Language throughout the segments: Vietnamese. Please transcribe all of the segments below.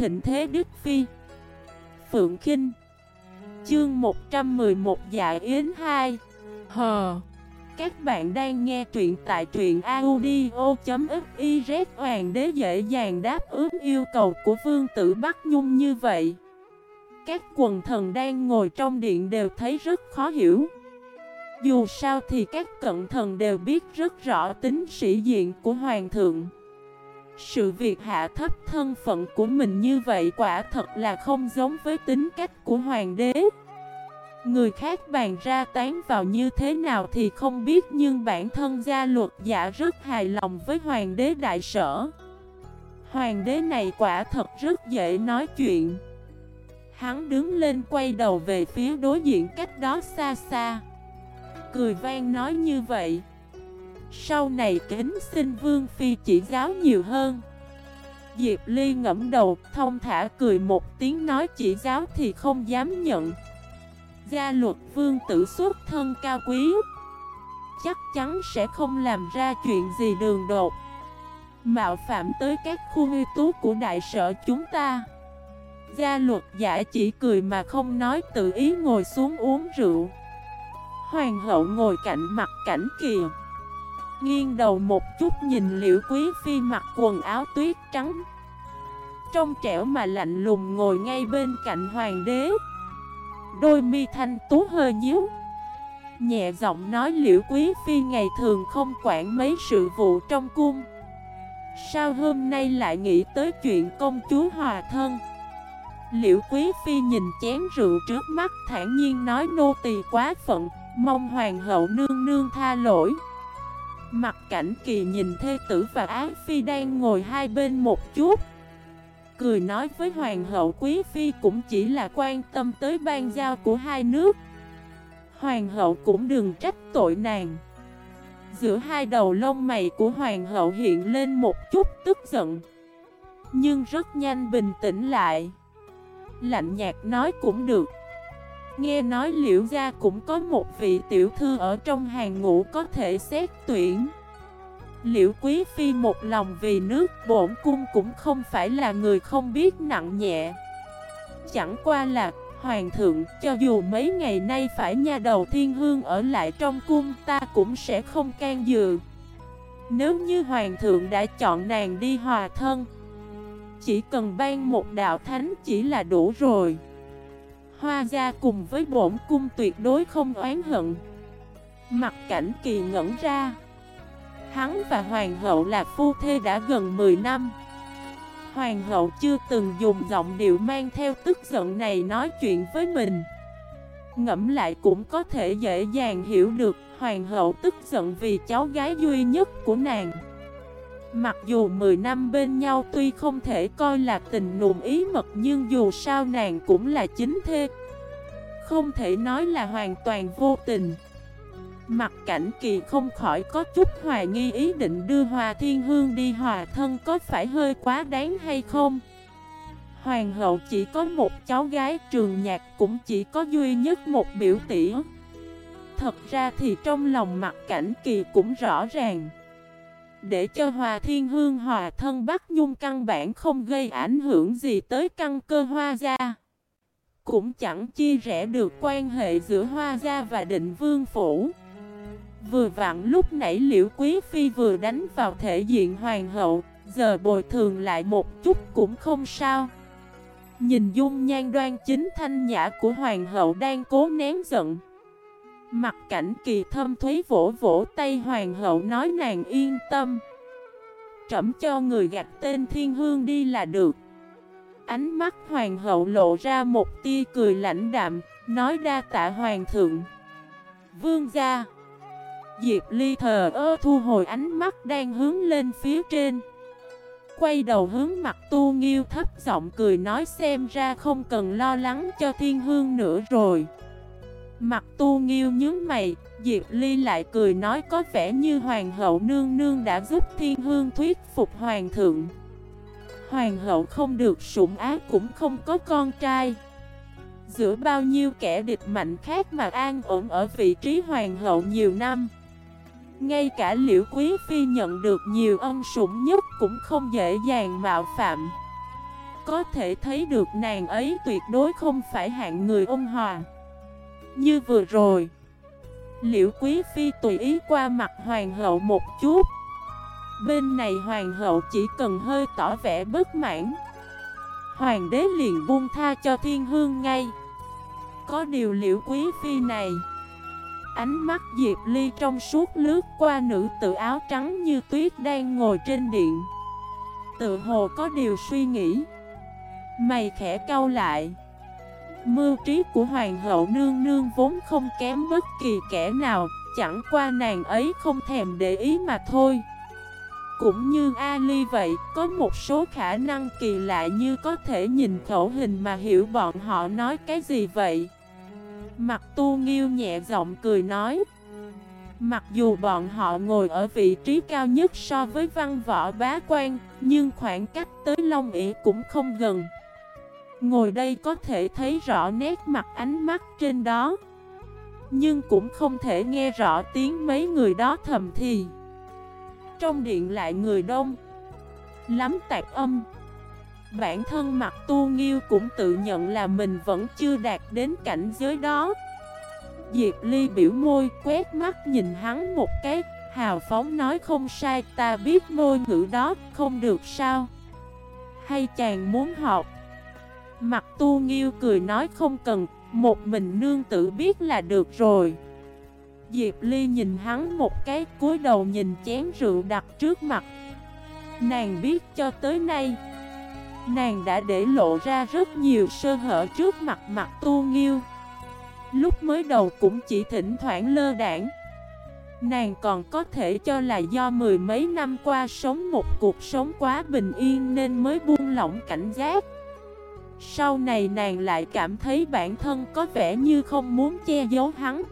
thịnh thế Đức Phi. Phượng Kinh. Chương 111 Dạ Yến 2 Hờ. Các bạn đang nghe truyện tại truyện audio.xyz Hoàng đế dễ dàng đáp ứng yêu cầu của Vương tử Bắc Nhung như vậy. Các quần thần đang ngồi trong điện đều thấy rất khó hiểu. Dù sao thì các cận thần đều biết rất rõ tính sĩ diện của Hoàng thượng sự việc hạ thấp thân phận của mình như vậy quả thật là không giống với tính cách của hoàng đế. Người khác bàn ra tán vào như thế nào thì không biết, Nhưng bản thân gia luật giả rất hài lòng với hoàng đế đại sở. Hoàng đế này quả thật rất dễ nói chuyện. Hắn đứng lên quay đầu về phía đối diện cách đó xa xa. Cười vang nói như vậy sau này kính xin Vương Phi chỉ giáo nhiều hơn. Diệp Ly ngẫm đầu, thông thả cười một tiếng nói chỉ giáo thì không dám nhận. Gia luật vương tử xuất thân cao quý. Chắc chắn sẽ không làm ra chuyện gì đường đột. Mạo phạm tới các khu huy tú của đại sở chúng ta. Gia luật giả chỉ cười mà không nói, tự ý ngồi xuống uống rượu. Hoàng hậu ngồi cạnh mặt cảnh kìa. Nghiêng đầu một chút nhìn liễu quý phi mặc quần áo tuyết trắng. Trong trẻo mà lạnh lùng ngồi ngay bên cạnh hoàng đế. Đôi mi thanh tú hơi nhíu. Nhẹ giọng nói liễu quý phi ngày thường không quản mấy sự vụ trong cung. Sao hôm nay lại nghĩ tới chuyện công chúa hòa thân? Liễu quý phi nhìn chén rượu trước mắt thản nhiên nói nô tỳ quá phận, Mong hoàng hậu nương nương tha lỗi. Mặt cảnh kỳ nhìn thê tử và ái phi đang ngồi hai bên một chút. Cười nói với hoàng hậu quý phi cũng chỉ là quan tâm tới ban giao của hai nước. Hoàng hậu cũng đừng trách tội nàng. Giữa hai đầu lông mày của hoàng hậu hiện lên một chút tức giận, Nhưng rất nhanh bình tĩnh lại. Lạnh nhạt nói cũng được. Nghe nói liễu gia cũng có một vị tiểu thư ở trong hàng ngũ có thể xét tuyển. Liễu quý phi một lòng vì nước bổn cung cũng không phải là người không biết nặng nhẹ. Chẳng qua là Hoàng thượng, cho dù mấy ngày nay phải nha đầu thiên hương ở lại trong cung, ta cũng sẽ không can dự. Nếu như Hoàng thượng đã chọn nàng đi hòa thân, Chỉ cần ban một đạo thánh chỉ là đủ rồi. Hoa gia cùng với bổn cung tuyệt đối không oán hận. Mặt cảnh kỳ ngẩn ra. Hắn và hoàng hậu là phu thê đã gần 10 năm. Hoàng hậu chưa từng dùng giọng điệu mang theo tức giận này nói chuyện với mình. Ngẫm lại cũng có thể dễ dàng hiểu được, Hoàng hậu tức giận vì cháu gái duy nhất của nàng. Mặc dù 10 năm bên nhau tuy không thể coi là tình nụm ý mật Nhưng dù sao nàng cũng là chính thê. Không thể nói là hoàn toàn vô tình. Mặt cảnh kỳ không khỏi có chút hoài nghi ý định đưa Hòa Thiên Hương đi hòa thân có phải hơi quá đáng hay không? Hoàng hậu chỉ có một cháu gái, trường nhạc cũng chỉ có duy nhất một biểu tỷ. Thật ra thì trong lòng mặt cảnh kỳ cũng rõ ràng. Để cho Hòa Thiên Hương hòa thân Bắc Nhung căn bản không gây ảnh hưởng gì tới căn cơ hoa gia. Cũng chẳng chia rẽ được quan hệ giữa hoa gia và định vương phủ. Vừa vặn lúc nãy liễu quý phi vừa đánh vào thể diện hoàng hậu, Giờ bồi thường lại một chút cũng không sao. Nhìn dung nhan đoan chính thanh nhã của hoàng hậu đang cố nén giận. Mặt cảnh kỳ thâm thúy vỗ vỗ tay hoàng hậu nói nàng yên tâm. Trẩm cho người gạch tên thiên hương đi là được. Ánh mắt hoàng hậu lộ ra một tia cười lãnh đạm, Nói đa tạ hoàng thượng. Vương gia. Diệp Ly thờ ơ thu hồi ánh mắt đang hướng lên phía trên. Quay đầu hướng mặt tu nghiêu thấp giọng cười nói xem ra không cần lo lắng cho thiên hương nữa rồi. Mặt tu nghiêu nhớ mày, Diệp Ly lại cười nói có vẻ như hoàng hậu nương nương đã giúp thiên hương thuyết phục hoàng thượng. Hoàng hậu không được sủng ác cũng không có con trai. Giữa bao nhiêu kẻ địch mạnh khác mà an ổn ở vị trí hoàng hậu nhiều năm. Ngay cả liễu quý phi nhận được nhiều ân sủng nhất cũng không dễ dàng mạo phạm. Có thể thấy được nàng ấy tuyệt đối không phải hạng người ôn hòa. Như vừa rồi. Liễu Quý Phi tùy ý qua mặt hoàng hậu một chút. Bên này hoàng hậu chỉ cần hơi tỏ vẻ bất mãn. Hoàng đế liền buông tha cho thiên hương ngay. Có điều liễu quý phi này, Ánh mắt Diệp Ly trong suốt lướt qua nữ tự áo trắng như tuyết đang ngồi trên điện. Tự hồ có điều suy nghĩ. Mày khẽ cau lại. Mưu trí của hoàng hậu nương nương vốn không kém bất kỳ kẻ nào Chẳng qua nàng ấy không thèm để ý mà thôi cũng như Ali vậy, có một số khả năng kỳ lạ như có thể nhìn khẩu hình mà hiểu bọn họ nói cái gì vậy. Mặt tu nghiêu nhẹ giọng cười nói. Mặc dù bọn họ ngồi ở vị trí cao nhất so với văn võ bá quan, nhưng khoảng cách tới Long ỉ cũng không gần. Ngồi đây có thể thấy rõ nét mặt ánh mắt trên đó. Nhưng cũng không thể nghe rõ tiếng mấy người đó thầm thì. Trong điện lại người đông. Lắm tạc âm. Bản thân mặt tu nghiêu cũng tự nhận là mình vẫn chưa đạt đến cảnh giới đó. Diệp Ly biểu môi, quét mắt nhìn hắn một cái. Hào phóng nói, không sai, ta biết ngôn ngữ đó không được sao? Hay chàng muốn học Mặt tu nghiêu cười nói không cần, Một mình nương tự biết là được rồi. Diệp Ly nhìn hắn một cái, cúi đầu nhìn chén rượu đặt trước mặt. Nàng biết cho tới nay, Nàng đã để lộ ra rất nhiều sơ hở trước mặt mặt tu nghiêu. Lúc mới đầu cũng chỉ thỉnh thoảng lơ đảng. Nàng còn có thể cho là do mười mấy năm qua sống một cuộc sống quá bình yên nên mới buông lỏng cảnh giác. Sau này nàng lại cảm thấy bản thân có vẻ như không muốn che giấu hắn.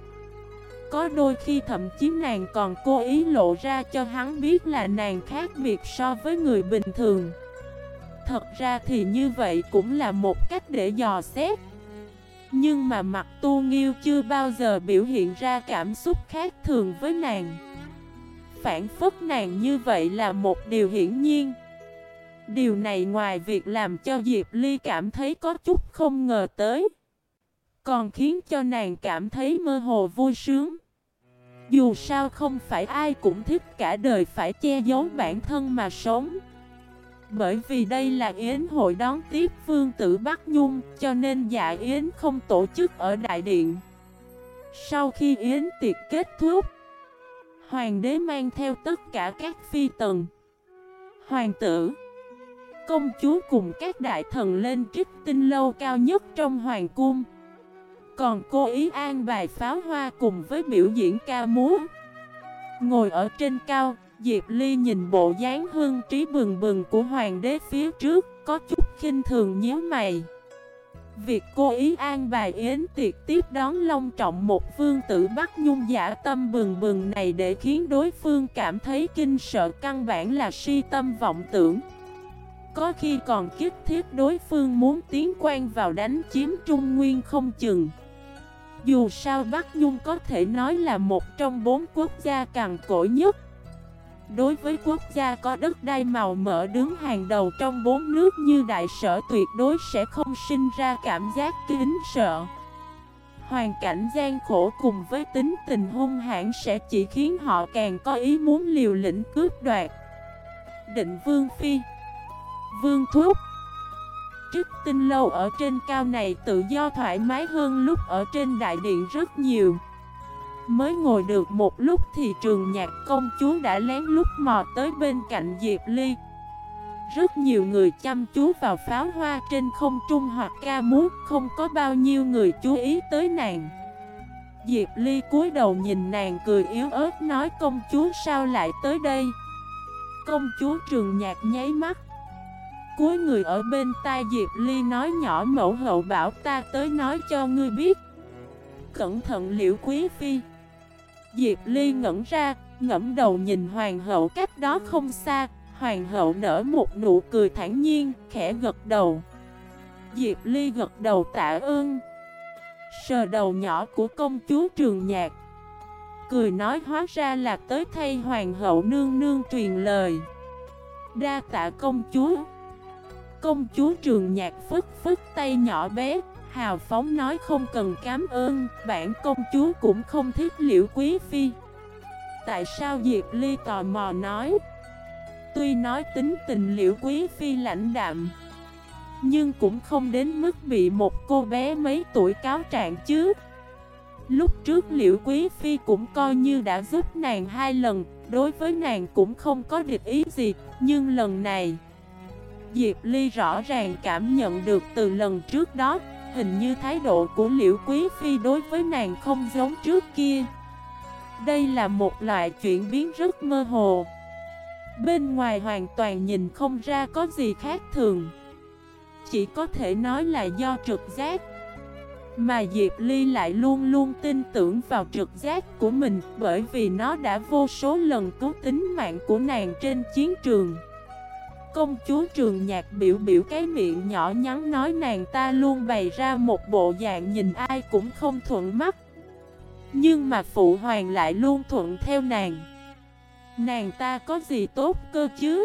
Có đôi khi thậm chí nàng còn cố ý lộ ra cho hắn biết là nàng khác biệt so với người bình thường. Thật ra thì như vậy cũng là một cách để dò xét. Nhưng mà mặt tu nghiêu chưa bao giờ biểu hiện ra cảm xúc khác thường với nàng. Phản phất nàng như vậy là một điều hiển nhiên. Điều này ngoài việc làm cho Diệp Ly cảm thấy có chút không ngờ tới còn khiến cho nàng cảm thấy mơ hồ vui sướng. Dù sao không phải ai cũng thích cả đời phải che giấu bản thân mà sống. Bởi vì đây là yến hội đón tiếp vương tử Bắc Nhung, cho nên dạ yến không tổ chức ở đại điện. Sau khi yến tiệc kết thúc, hoàng đế mang theo tất cả các phi tần, hoàng tử, công chúa cùng các đại thần lên trích tinh lâu cao nhất trong hoàng cung. Còn cô ý an bài pháo hoa cùng với biểu diễn ca múa Ngồi ở trên cao, Diệp Ly nhìn bộ dáng hương trí bừng bừng của hoàng đế phía trước, Có chút khinh thường nhíu mày Việc cô ý an bài yến tiệc tiếp đón long trọng một vương tử bắt Nhung giả tâm bừng bừng này để khiến đối phương cảm thấy kinh sợ căn bản là si tâm vọng tưởng. Có khi còn kích thiết đối phương muốn tiến quan vào đánh chiếm Trung Nguyên không chừng. Dù sao Bắc Nhung có thể nói là một trong bốn quốc gia càng cỗi nhất. Đối với quốc gia có đất đai màu mỡ đứng hàng đầu trong bốn nước như đại sở tuyệt đối sẽ không sinh ra cảm giác kính sợ. Hoàn cảnh gian khổ cùng với tính tình hung hãn sẽ chỉ khiến họ càng có ý muốn liều lĩnh cướp đoạt. Định Vương Phi Vương Thúc. Trước tinh lâu ở trên cao này tự do thoải mái hơn lúc ở trên đại điện rất nhiều. Mới ngồi được một lúc thì trường nhạc công chúa đã lén lút mò tới bên cạnh Diệp Ly. Rất nhiều người chăm chú vào pháo hoa trên không trung hoặc ca múa, Không có bao nhiêu người chú ý tới nàng. Diệp Ly cúi đầu nhìn nàng cười yếu ớt nói, công chúa sao lại tới đây? Công chúa trường nhạc nháy mắt cuối người ở bên tai Diệp Ly nói nhỏ mẫu hậu bảo ta tới nói cho ngươi biết. Cẩn thận liễu quý phi. Diệp Ly ngẩn ra, ngẫm đầu nhìn hoàng hậu cách đó không xa. Hoàng hậu nở một nụ cười thản nhiên, khẽ gật đầu. Diệp Ly gật đầu tạ ơn. Sờ đầu nhỏ của công chúa Trường Nhạc. Cười nói hóa ra là tới thay hoàng hậu nương nương truyền lời. Đa tạ công chúa. Công chúa trường nhạc phức phức tay nhỏ bé, Hào phóng nói không cần cảm ơn, Bản công chúa cũng không thích liễu quý phi. Tại sao Diệp Ly tò mò nói? Tuy nói tính tình liễu quý phi lãnh đạm, Nhưng cũng không đến mức bị một cô bé mấy tuổi cáo trạng chứ. Lúc trước liễu quý phi cũng coi như đã giúp nàng hai lần, Đối với nàng cũng không có địch ý gì, Nhưng lần này Diệp Ly rõ ràng cảm nhận được từ lần trước đó, Hình như thái độ của liễu quý phi đối với nàng không giống trước kia. Đây là một loại chuyển biến rất mơ hồ. Bên ngoài hoàn toàn nhìn không ra có gì khác thường. Chỉ có thể nói là do trực giác. Mà Diệp Ly lại luôn luôn tin tưởng vào trực giác của mình Bởi vì nó đã vô số lần cứu tính mạng của nàng trên chiến trường. Công chúa trường nhạc biểu biểu cái miệng nhỏ nhắn nói nàng ta luôn bày ra một bộ dạng nhìn ai cũng không thuận mắt. Nhưng mà phụ hoàng lại luôn thuận theo nàng. Nàng ta có gì tốt cơ chứ?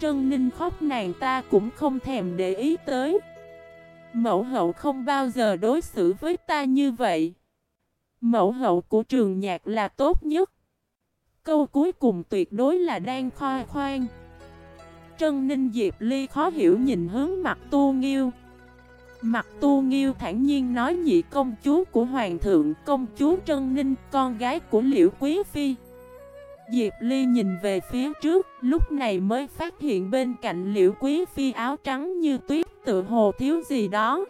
Trân Ninh khóc nàng ta cũng không thèm để ý tới. Mẫu hậu không bao giờ đối xử với ta như vậy. Mẫu hậu của trường nhạc là tốt nhất. Câu cuối cùng tuyệt đối là đang khoa khoan Trân Ninh Diệp Ly khó hiểu nhìn hướng mặt tu nghiêu. Mặt tu nghiêu thản nhiên nói nhị công chúa của Hoàng thượng, Công chúa Trân Ninh, con gái của Liễu Quý Phi. Diệp Ly nhìn về phía trước, Lúc này mới phát hiện bên cạnh Liễu Quý Phi áo trắng như tuyết tự hồ thiếu gì đó.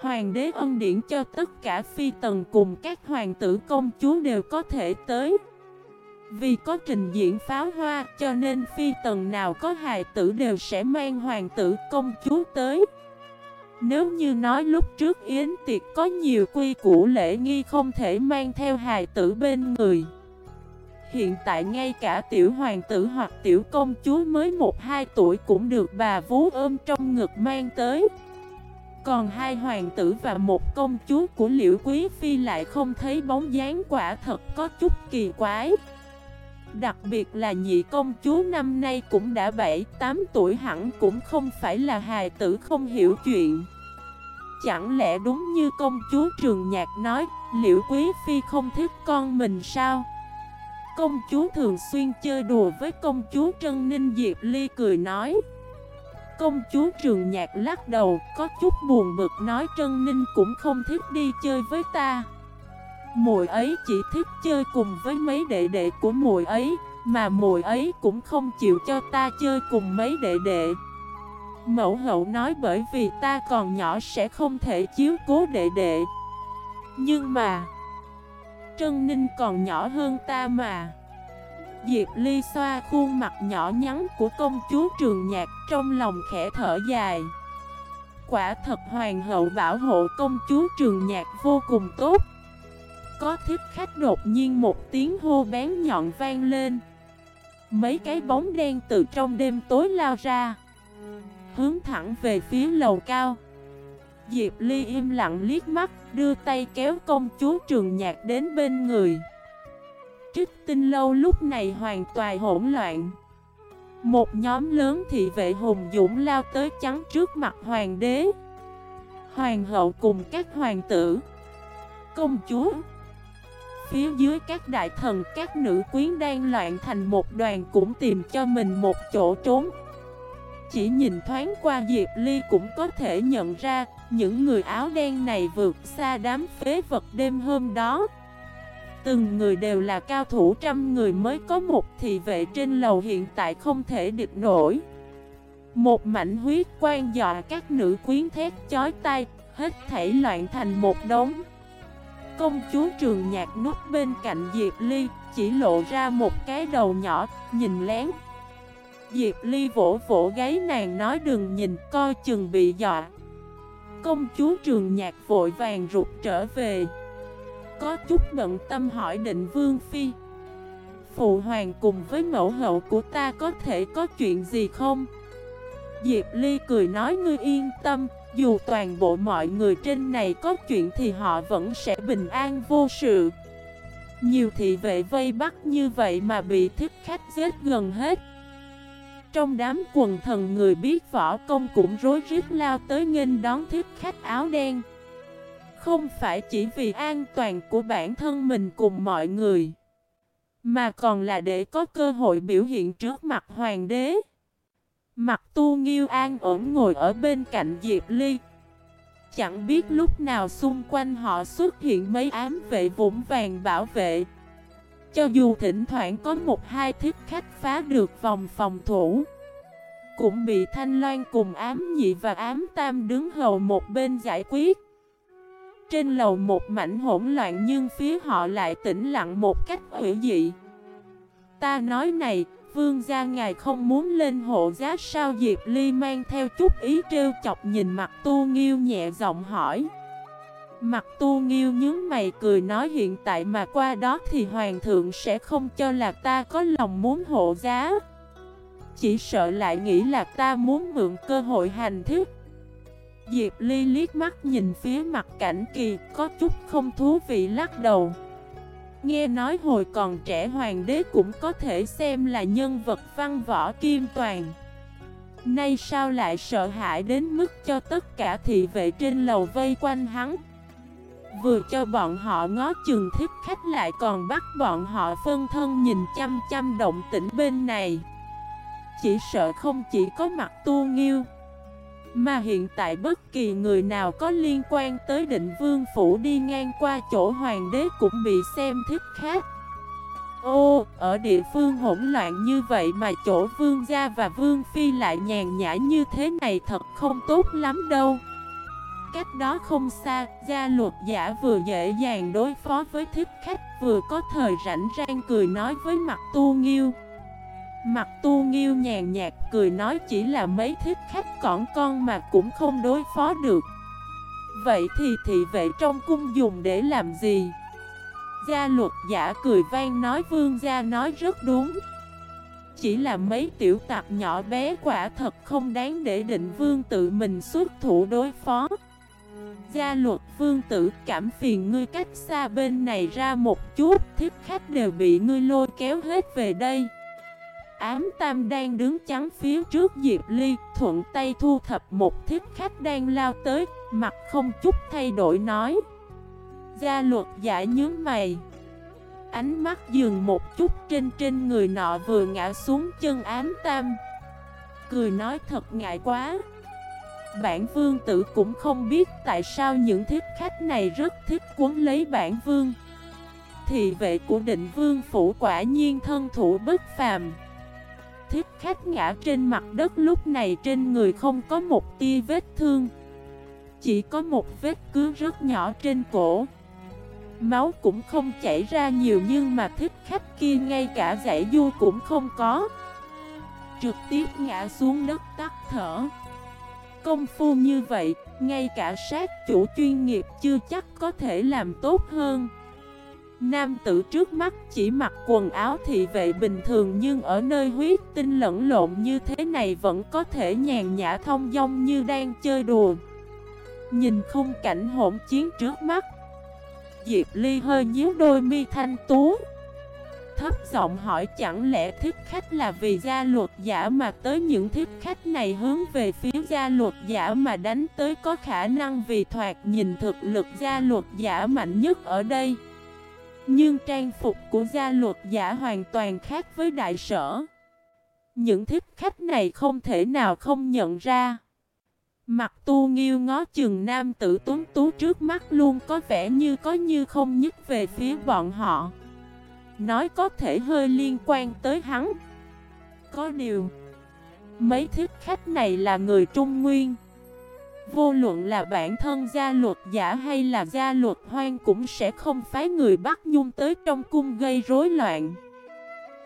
Hoàng đế ân điển cho tất cả phi tần cùng các hoàng tử công chúa đều có thể tới vì có trình diễn pháo hoa, cho nên phi tần nào có hài tử đều sẽ mang hoàng tử, công chúa tới. Nếu như nói lúc trước yến tiệc có nhiều quy củ lễ nghi không thể mang theo hài tử bên người. Hiện tại ngay cả tiểu hoàng tử hoặc tiểu công chúa mới 1-2 tuổi cũng được bà vú ôm trong ngực mang tới. Còn hai hoàng tử và một công chúa của liễu quý phi lại không thấy bóng dáng quả thật có chút kỳ quái. Đặc biệt là nhị công chúa năm nay cũng đã 7-8 tuổi hẳn cũng không phải là hài tử không hiểu chuyện. Chẳng lẽ đúng như công chúa Trường Nhạc nói Liệu Quý Phi không thích con mình sao? Công chúa thường xuyên chơi đùa với công chúa Trân Ninh Diệp Ly cười nói. Công chúa Trường Nhạc lắc đầu, có chút buồn bực, nói Trân Ninh cũng không thích đi chơi với ta muội ấy chỉ thích chơi cùng với mấy đệ đệ của muội ấy, Mà muội ấy cũng không chịu cho ta chơi cùng mấy đệ đệ. Mẫu hậu nói bởi vì ta còn nhỏ sẽ không thể chiếu cố đệ đệ. Nhưng mà, Trân Ninh còn nhỏ hơn ta mà. Diệp Ly xoa khuôn mặt nhỏ nhắn của công chúa Trường Nhạc trong lòng khẽ thở dài. Quả thật hoàng hậu bảo hộ công chúa Trường Nhạc vô cùng tốt có thích khách đột nhiên một tiếng hô bén nhọn vang lên. Mấy cái bóng đen từ trong đêm tối lao ra, Hướng thẳng về phía lầu cao. Diệp Ly im lặng liếc mắt, Đưa tay kéo công chúa trường nhạc đến bên người. Trích tinh lâu lúc này hoàn toàn hỗn loạn. Một nhóm lớn thị vệ hùng dũng lao tới chắn trước mặt hoàng đế. Hoàng hậu cùng các hoàng tử. Công chúa Phía dưới các đại thần, các nữ quyến đang loạn thành một đoàn cũng tìm cho mình một chỗ trốn. Chỉ nhìn thoáng qua Diệp Ly cũng có thể nhận ra, Những người áo đen này vượt xa đám phế vật đêm hôm đó. Từng người đều là cao thủ, trăm người mới có một thị vệ trên lầu hiện tại không thể địch nổi. Một mảnh huyết quan dọa các nữ quyến thét chói tay Hết thảy loạn thành một đống. Công chúa trường nhạc nút bên cạnh Diệp Ly, Chỉ lộ ra một cái đầu nhỏ, Nhìn lén. Diệp Ly vỗ vỗ gáy nàng nói đừng nhìn, coi chừng bị dọa. Công chúa trường nhạc vội vàng rụt trở về. Có chút bận tâm hỏi định vương phi. Phụ hoàng cùng với mẫu hậu của ta có thể có chuyện gì không? Diệp Ly cười nói, ngươi yên tâm dù toàn bộ mọi người trên này có chuyện thì họ vẫn sẽ bình an vô sự. Nhiều thị vệ vây bắt như vậy mà bị thích khách giết gần hết. Trong đám quần thần người biết võ công cũng rối rít lao tới nghênh đón thích khách áo đen. Không phải chỉ vì an toàn của bản thân mình cùng mọi người, Mà còn là để có cơ hội biểu hiện trước mặt hoàng đế. Mặt tu nghiêu an ổn ngồi ở bên cạnh Diệp Ly. Chẳng biết lúc nào xung quanh họ xuất hiện mấy ám vệ vũng vàng bảo vệ. Cho dù thỉnh thoảng có một hai thiết khách phá được vòng phòng thủ Cũng bị Thanh Loan cùng ám nhị và ám tam đứng hầu một bên giải quyết. Trên lầu một mảnh hỗn loạn nhưng phía họ lại tĩnh lặng một cách hữu dị. Ta nói này, vương gia ngài không muốn lên hộ giá sao Diệp Ly mang theo chút ý trêu chọc nhìn mặt tu nghiêu nhẹ giọng hỏi. Mặt tu nghiêu nhướng mày cười nói hiện tại mà qua đó thì hoàng thượng sẽ không cho là ta có lòng muốn hộ giá. Chỉ sợ lại nghĩ là ta muốn mượn cơ hội hành thiết. Diệp Ly liếc mắt nhìn phía mặt cảnh kỳ, có chút không thú vị lắc đầu. Nghe nói hồi còn trẻ hoàng đế cũng có thể xem là nhân vật văn võ kim toàn. Nay sao lại sợ hãi đến mức cho tất cả thị vệ trên lầu vây quanh hắn? Vừa cho bọn họ ngó chừng thiết khách lại còn bắt bọn họ phân thân nhìn chăm chăm động tĩnh bên này. Chỉ sợ không chỉ có mặt tu nghiêu mà hiện tại bất kỳ người nào có liên quan tới định vương phủ đi ngang qua chỗ hoàng đế cũng bị xem thích khác. Ô, ở địa phương hỗn loạn như vậy mà chỗ vương gia và vương phi lại nhàn nhã như thế này thật không tốt lắm đâu. Cách đó không xa, gia luật giả vừa dễ dàng đối phó với thích khách vừa có thời rảnh rang cười nói với mặt tu nghiêu. Mặt tu nghiêu nhàn nhạt cười nói chỉ là mấy thiết khách cỏn con mà cũng không đối phó được. Vậy thì thị vệ trong cung dùng để làm gì? Gia luật giả cười vang nói vương gia nói rất đúng. Chỉ là mấy tiểu tạp nhỏ bé quả thật không đáng để định vương tự mình xuất thủ đối phó. Gia luật vương tử cảm phiền ngươi cách xa bên này ra một chút, Thiết khách đều bị ngươi lôi kéo hết về đây ám tam đang đứng chắn phía trước Diệp Ly, Thuận tay thu thập một thiết khách đang lao tới, Mặt không chút thay đổi nói. Gia luật giả nhớ mày. Ánh mắt dừng một chút trên trên người nọ vừa ngã xuống chân ám tam. Cười nói thật ngại quá. Bản vương tử cũng không biết tại sao những thiết khách này rất thích quấn lấy bản vương. Thị vệ của định vương phủ quả nhiên thân thủ bất phàm. Thích khách ngã trên mặt đất lúc này trên người không có một tia vết thương. Chỉ có một vết cứ rất nhỏ trên cổ. Máu cũng không chảy ra nhiều nhưng mà thích khách kia ngay cả giải du cũng không có. Trực tiếp ngã xuống đất tắt thở. Công phu như vậy, ngay cả sát chủ chuyên nghiệp chưa chắc có thể làm tốt hơn. Nam tử trước mắt chỉ mặc quần áo thị vệ bình thường nhưng ở nơi huyết tinh lẫn lộn như thế này vẫn có thể nhàn nhã thông dong như đang chơi đùa. Nhìn khung cảnh hỗn chiến trước mắt, Diệp Ly hơi nhíu đôi mi thanh tú. Thấp giọng hỏi chẳng lẽ thích khách là vì gia luật giả mà tới những thích khách này hướng về phía gia luật giả mà đánh tới có khả năng vì thoạt nhìn thực lực gia luật giả mạnh nhất ở đây. Nhưng trang phục của gia luật giả hoàn toàn khác với đại sở. Những thích khách này không thể nào không nhận ra. Mặt tu nghiêu ngó chừng nam tử tuấn tú trước mắt luôn có vẻ như có như không nhất về phía bọn họ. Nói có thể hơi liên quan tới hắn. Có điều, mấy thích khách này là người Trung Nguyên. Vô luận là bản thân gia luật giả hay là gia luật hoang cũng sẽ không phái người bắt nhung tới trong cung gây rối loạn.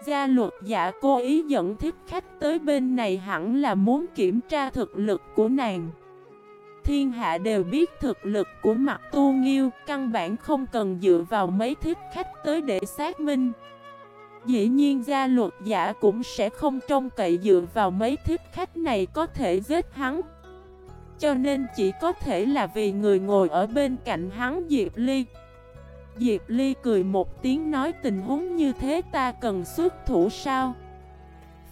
Gia luật giả cố ý dẫn thích khách tới bên này hẳn là muốn kiểm tra thực lực của nàng. Thiên hạ đều biết thực lực của mặt tu nghiêu, căn bản không cần dựa vào mấy thích khách tới để xác minh. Dĩ nhiên gia luật giả cũng sẽ không trông cậy dựa vào mấy thích khách này có thể giết hắn. Cho nên chỉ có thể là vì người ngồi ở bên cạnh hắn Diệp Ly. Diệp Ly cười một tiếng nói tình huống như thế ta cần xuất thủ sao?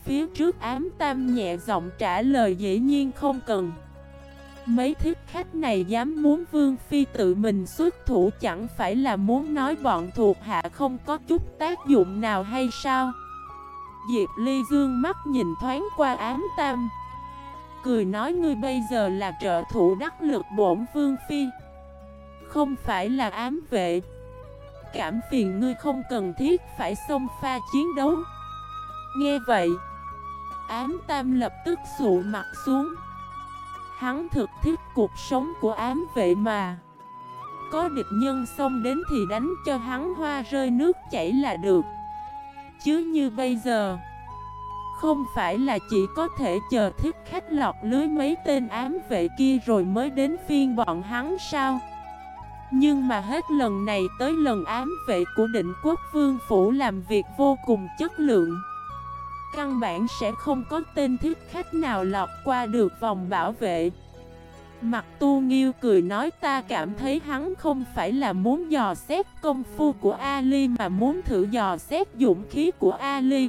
Phía trước ám tam nhẹ giọng trả lời dĩ nhiên không cần. Mấy thiết khách này dám muốn Vương Phi tự mình xuất thủ chẳng phải là muốn nói bọn thuộc hạ không có chút tác dụng nào hay sao? Diệp Ly Dương mắt nhìn thoáng qua ám tam. Cười nói ngươi bây giờ là trợ thủ đắc lực bổn Vương Phi. Không phải là ám vệ. Cảm phiền ngươi không cần thiết phải xông pha chiến đấu. Nghe vậy, Ám tam lập tức sụ mặt xuống. Hắn thực thích cuộc sống của ám vệ mà. Có địch nhân xông đến thì đánh cho hắn hoa rơi nước chảy là được. Chứ như bây giờ không phải là chỉ có thể chờ thiết khách lọt lưới mấy tên ám vệ kia rồi mới đến phiên bọn hắn sao? Nhưng mà hết lần này tới lần ám vệ của định quốc vương phủ làm việc vô cùng chất lượng. Căn bản sẽ không có tên thiết khách nào lọt qua được vòng bảo vệ. Mặt tu nghiêu cười nói ta cảm thấy hắn không phải là muốn dò xét công phu của Ali mà muốn thử dò xét dũng khí của Ali